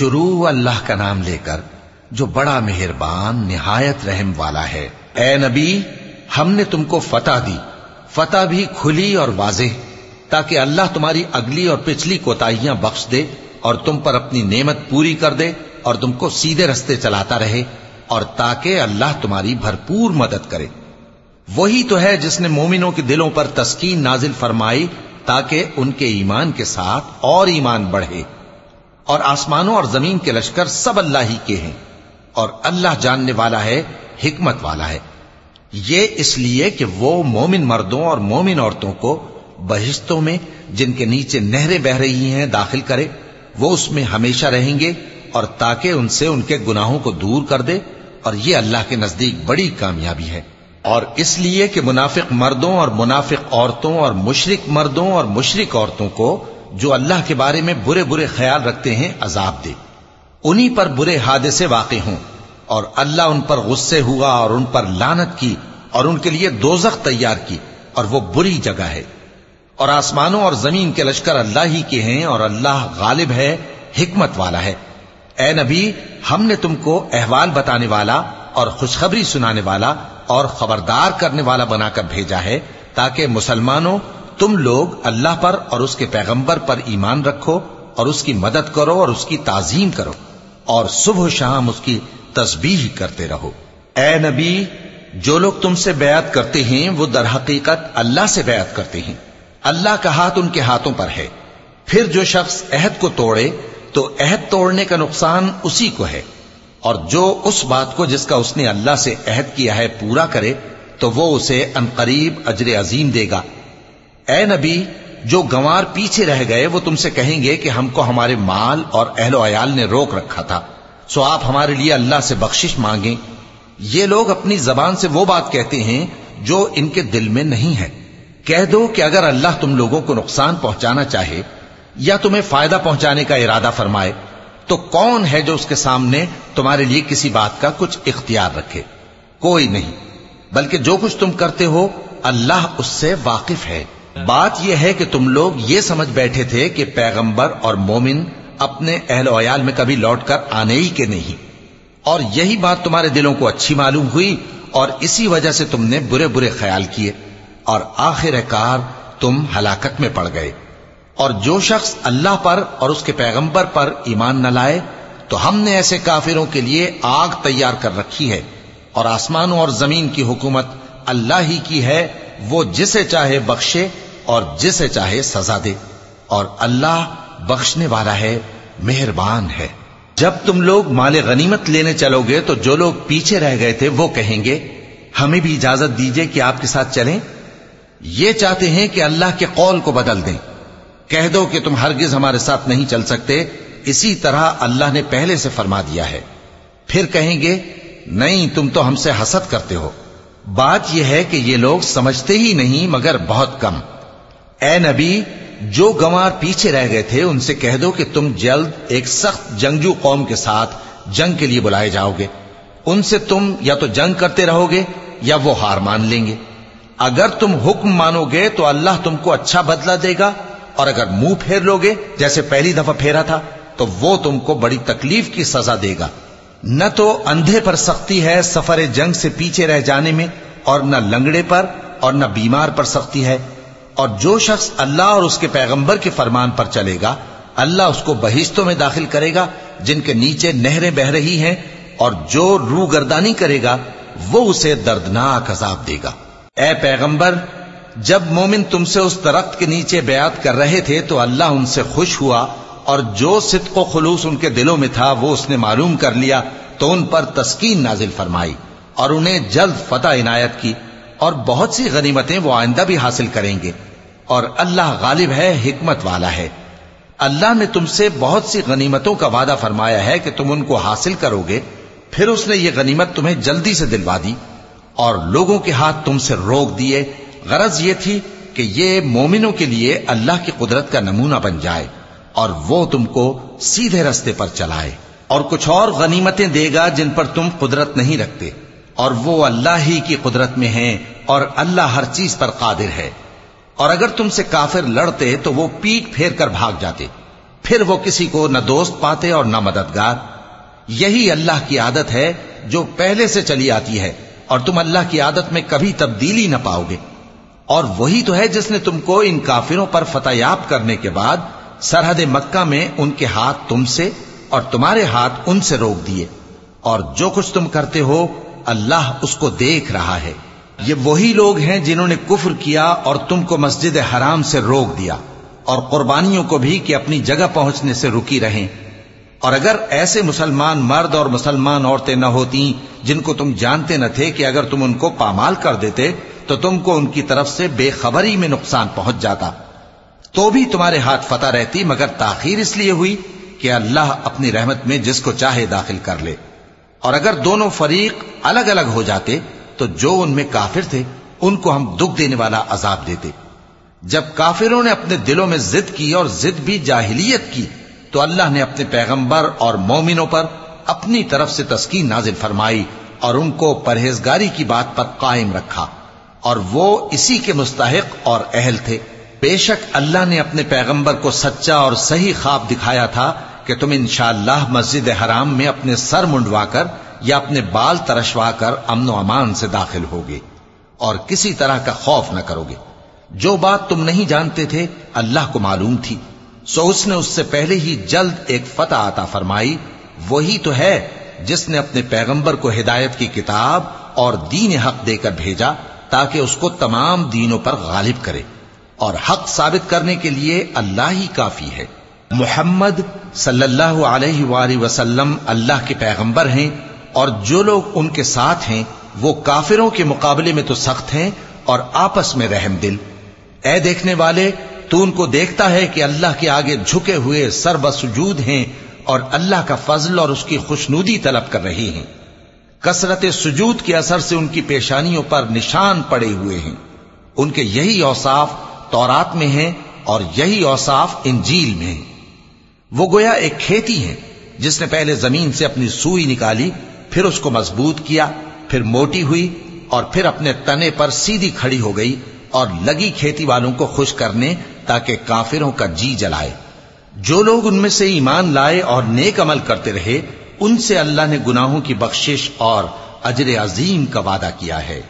شروع اللہ کا نام لے کر، جو بڑا مہربان، نہایت رحم والا ہے۔ اے نبی، ہم نے تم کو فتح دی۔ فتح بھی کھلی اور واضح، تاکہ اللہ تمہاری اگلی اور پچھلی کوتاہیاں بخش دے اور تم پر اپنی نعمت پوری کر دے اور تم کو سیدھے رستے چلاتا رہے اور تاکہ اللہ تمہاری بھرپور مدد کرے۔ وہی تو ہے جس نے مومنوں کے دلوں پر تسکین نازل فرمائی، تاکہ ان کے ایمان کے ساتھ اور ایمان بڑھے۔ اور آسمانوں اور زمین کے لشکر سب اللہ ہی کے ہیں اور اللہ جاننے والا ہے، حکمت والا ہے۔ یہ اس لیے کہ وہ مومن مردوں اور مومن عورتوں کو بہشتوں میں، جن کے نیچے نہریں بہ رہی ہیں، داخل کرے۔ وہ اس میں ہمیشہ رہیں گے اور تاکہ ان سے ان کے گناہوں کو دور کر دے۔ اور یہ اللہ کے نزدیک بڑی کامیابی ہے۔ اور اس لیے کہ منافق مردوں اور منافق عورتوں اور مشرق مردوں اور مشرق عورتوں کو جو اللہ کے بارے میں برے برے خیال رکھتے ہیں، عذاب دے۔ انہی پر برے حادثے واقع ہوں اور اللہ ان پر غصے ہوا اور ان پر لانت کی اور ان کے لیے دوزخ تیار کی اور وہ بری جگہ ہے۔ اور آسمانوں اور زمین کے لشکر اللہ ہی کے ہیں اور اللہ غالب ہے، حکمت والا ہے۔ اے نبی، ہم نے تم کو احوال بتانے والا اور خوشخبری سنانے والا اور خبردار کرنے والا بنا کر بھیجا ہے تاکہ مسلمانوں تم لوگ اللہ پر اور اس کے پیغمبر پر ایمان رکھو اور اس کی مدد کرو اور اس کی تعظیم کرو اور صبح و شام اس کی تسبیح کرتے رہو۔ اے نبی، جو لوگ تم سے بیعت کرتے ہیں، وہ در حقیقت اللہ سے بیعت کرتے ہیں۔ اللہ کا ہاتھ ان کے ہاتھوں پر ہے۔ پھر جو شخص عہد کو توڑے، تو عہد توڑنے کا نقصان اسی کو ہے۔ اور جو اس بات کو جس کا اس نے اللہ سے عہد کیا ہے پورا کرے، تو وہ اسے انقریب اجر عظیم دے گا۔ اے نبی، جو گوار پیچھے رہ گئے، وہ تم سے کہیں گے کہ ہم کو ہمارے مال اور اہل و عیال نے روک رکھا تھا۔ سو آپ ہمارے لیے اللہ سے بخشش مانگیں۔ یہ لوگ اپنی زبان سے وہ بات کہتے ہیں جو ان کے دل میں نہیں ہے۔ کہہ دو کہ اگر اللہ تم لوگوں کو نقصان پہنچانا چاہے یا تمہیں فائدہ پہنچانے کا ارادہ فرمائے، تو کون ہے جو اس کے سامنے تمہارے لیے کسی بات کا کچھ اختیار رکھے؟ کوئی نہیں، بلکہ جو کچھ تم کرتے ہو، اللہ اس سے واقف ہے۔ بات یہ ہے کہ تم لوگ یہ سمجھ بیٹھے تھے کہ پیغمبر اور مومن اپنے اہل و عیال میں کبھی لوٹ کر آنے ہی کے نہیں۔ اور یہی بات تمہارے دلوں کو اچھی معلوم ہوئی اور اسی وجہ سے تم نے برے برے خیال کیے اور آخر کار تم ہلاکت میں پڑ گئے۔ اور جو شخص اللہ پر اور اس کے پیغمبر پر ایمان نہ لائے تو ہم نے ایسے کافروں کے لیے آگ تیار کر رکھی ہے اور آسمانوں اور زمین کی حکومت اللہ ہی کی ہے، وہ جسے چاہے بخشے اور جسے چاہے سزا دے۔ اور اللہ بخشنے والا ہے، مہربان ہے۔ جب تم لوگ مال غنیمت لینے چلو گے تو جو لوگ پیچھے رہ گئے تھے وہ کہیں گے، ہمیں بھی اجازت دیجیے کہ آپ کے ساتھ چلیں۔ یہ چاہتے ہیں کہ اللہ کے قول کو بدل دیں۔ کہہ دو کہ تم ہرگز ہمارے ساتھ نہیں چل سکتے۔ اسی طرح اللہ نے پہلے سے فرما دیا ہے۔ پھر کہیں گے، نہیں، تم تو ہم سے حسد کرتے ہو۔ بات یہ ہے کہ یہ لوگ سمجھتے ہی نہیں، مگر بہت کم۔ اے نبی، جو گوار پیچھے رہ گئے تھے، ان سے کہہ دو کہ تم جلد ایک سخت جنگجو قوم کے ساتھ جنگ کے لیے بلائے جاؤ گے۔ ان سے تم یا تو جنگ کرتے رہو گے یا وہ ہار مان لیں گے۔ اگر تم حکم مانو گے تو اللہ تم کو اچھا بدلہ دے گا، اور اگر منہ پھیر لو گے، جیسے پہلی دفعہ پھیرا تھا، تو وہ تم کو بڑی تکلیف کی سزا دے گا۔ نہ تو اندھے پر سختی ہے سفر جنگ سے پیچھے رہ جانے میں، اور نہ لنگڑے پر اور نہ بیمار پر سختی ہے۔ اور جو شخص اللہ اور اس کے پیغمبر کے فرمان پر چلے گا، اللہ اس کو بہشتوں میں داخل کرے گا، جن کے نیچے نہریں بہ رہی ہیں، اور جو رو گردانی کرے گا، وہ اسے دردناک عذاب دے گا۔ اے پیغمبر، جب مومن تم سے اس درخت کے نیچے بیعت کر رہے تھے، تو اللہ ان سے خوش ہوا، اور جو صدق و خلوص ان کے دلوں میں تھا، وہ اس نے معلوم کر لیا، تو ان پر تسکین نازل فرمائی، اور انہیں جلد فتح عنایت کی۔ اور بہت سی غنیمتیں وہ آئندہ بھی حاصل کریں گے۔ اور اللہ غالب ہے، حکمت والا ہے۔ اللہ نے تم سے بہت سی غنیمتوں کا وعدہ فرمایا ہے کہ تم ان کو حاصل کرو گے۔ پھر اس نے یہ غنیمت تمہیں جلدی سے دلوا دی اور لوگوں کے ہاتھ تم سے روک دیے۔ غرض یہ تھی کہ یہ مومنوں کے لیے اللہ کی قدرت کا نمونہ بن جائے اور وہ تم کو سیدھے رستے پر چلائے۔ اور کچھ اور غنیمتیں دے گا جن پر تم قدرت نہیں رکھتے۔ اور وہ اللہ ہی کی قدرت میں ہیں اور اللہ ہر چیز پر قادر ہے۔ اور اگر تم سے کافر لڑتے تو وہ پیٹ پھیر کر بھاگ جاتے۔ پھر وہ کسی کو نہ دوست پاتے اور نہ مددگار۔ یہی اللہ کی عادت ہے جو پہلے سے چلی آتی ہے اور تم اللہ کی عادت میں کبھی تبدیلی نہ پاؤ گے۔ اور وہی تو ہے جس نے تم کو ان کافروں پر فتح یاب کرنے کے بعد سرحد مکہ میں ان کے ہاتھ تم سے اور تمہارے ہاتھ ان سے روک دیے۔ اور جو کچھ تم کرتے ہو اللہ اس کو دیکھ رہا ہے۔ یہ وہی لوگ ہیں جنہوں نے کفر کیا اور تم کو مسجد حرام سے روک دیا اور قربانیوں کو بھی کہ اپنی جگہ پہنچنے سے رکی رہیں۔ اور اگر ایسے مسلمان مرد اور مسلمان عورتیں نہ ہوتی جن کو تم جانتے نہ تھے کہ اگر تم ان کو پامال کر دیتے تو تم کو ان کی طرف سے بے خبری میں نقصان پہنچ جاتا۔ تو بھی تمہارے ہاتھ فتح رہتی مگر تاخیر اس لیے ہوئی کہ اللہ اپنی رحمت میں جس کو چاہے داخل کر لے۔ اور اگر دونوں فریق الگ الگ ہو جاتے، تو جو ان میں کافر تھے، ان کو ہم دکھ دینے والا عذاب دیتے۔ جب کافروں نے اپنے دلوں میں ضد کی اور ضد بھی جاہلیت کی، تو اللہ نے اپنے پیغمبر اور مومنوں پر اپنی طرف سے تسکین نازل فرمائی اور ان کو پرہیزگاری کی بات پر قائم رکھا۔ اور وہ اسی کے مستحق اور اہل تھے۔ بے شک اللہ نے اپنے پیغمبر کو سچا اور صحیح خواب دکھایا تھا کہ تم انشاءاللہ مسجد حرام میں اپنے سر منڈوا کر یا اپنے بال ترشوا کر امن و امان سے داخل ہوگے اور کسی طرح کا خوف نہ کرو گے جو بات تم نہیں جانتے تھے، اللہ کو معلوم تھی۔ سو اس نے اس سے پہلے ہی جلد ایک فتح عطا فرمائی۔ وہی تو ہے جس نے اپنے پیغمبر کو ہدایت کی کتاب اور دین حق دے کر بھیجا تاکہ اس کو تمام دینوں پر غالب کرے۔ اور حق ثابت کرنے کے لیے اللہ ہی کافی ہے۔ محمد صلی اللہ علیہ وآلہ وسلم اللہ کے پیغمبر ہیں اور جو لوگ ان کے ساتھ ہیں وہ کافروں کے مقابلے میں تو سخت ہیں اور آپس میں رحم دل۔ اے دیکھنے والے، تو ان کو دیکھتا ہے کہ اللہ کے آگے جھکے ہوئے سر بسجود ہیں اور اللہ کا فضل اور اس کی خوشنودی طلب کر رہی ہیں۔ کثرت سجود کے اثر سے ان کی پیشانیوں پر نشان پڑے ہوئے ہیں۔ ان کے یہی اوصاف تورات میں ہیں اور یہی اوصاف انجیل میں ہیں۔ وہ گویا ایک کھیتی ہے، جس نے پہلے زمین سے اپنی سوئی نکالی، پھر اس کو مضبوط کیا، پھر موٹی ہوئی، اور پھر اپنے تنے پر سیدھی کھڑی ہو گئی، اور لگی کھیتی والوں کو خوش کرنے تاکہ کافروں کا جی جلائے۔ جو لوگ ان میں سے ایمان لائے اور نیک عمل کرتے رہے، ان سے اللہ نے گناہوں کی بخشش اور اجر عظیم کا وعدہ کیا ہے۔